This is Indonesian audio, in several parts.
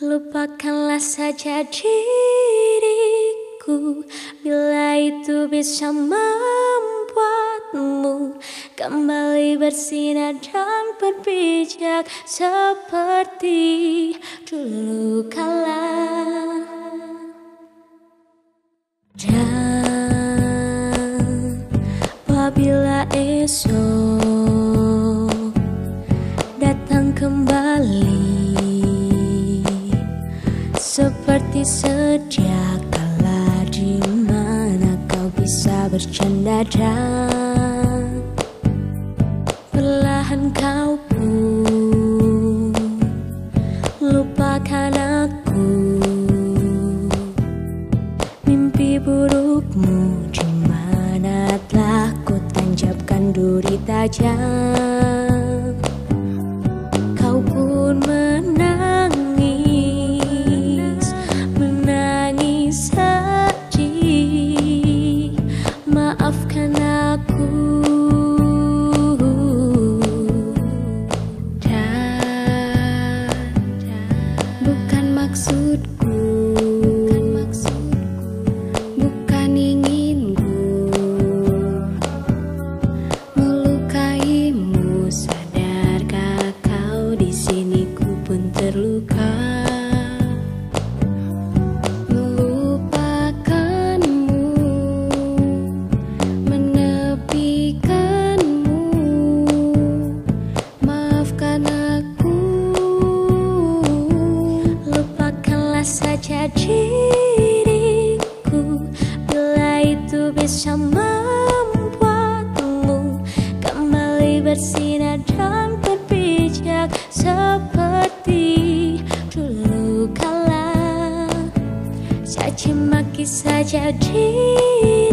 Lupakanlah saja diriku Bila itu bisa membuatmu Kembali bersinar dan berpijak Seperti dulu kala. Dan apabila esok seperti sejak kala di mana kau bisa bercanda dan perlahan kau pun lupakan aku. Mimpi burukmu di mana telah ku tancapkan duri tajam that grew. Itu bisa membuatmu Kembali bersinar dan berpijak Seperti dulu kala. Caci maki saja diriku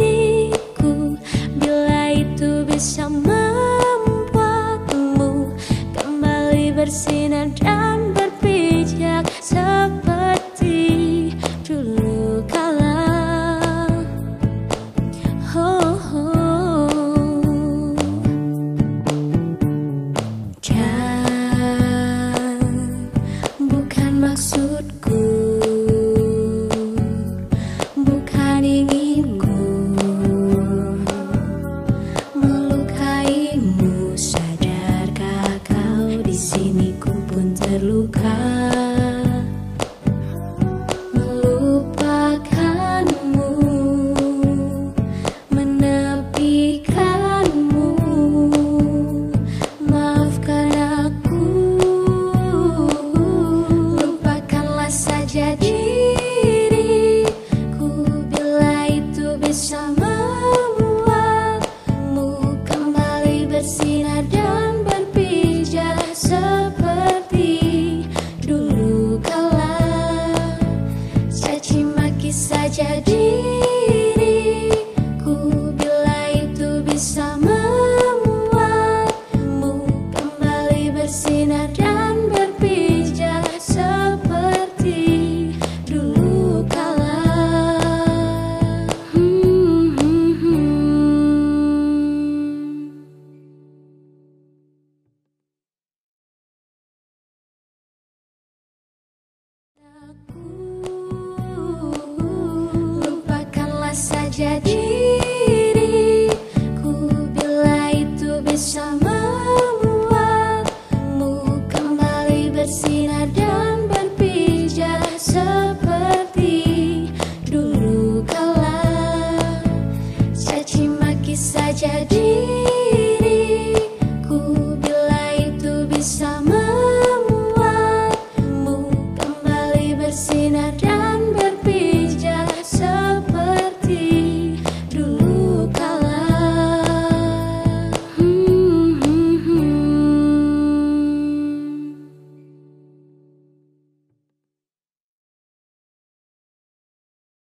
Bila itu bisa membuatmu Kembali bersinar dan sini ku pun terluka saja diriku bila itu bisa membuatmu kembali bersinar dan berpijak seperti dulu kala. Caci maki saja diriku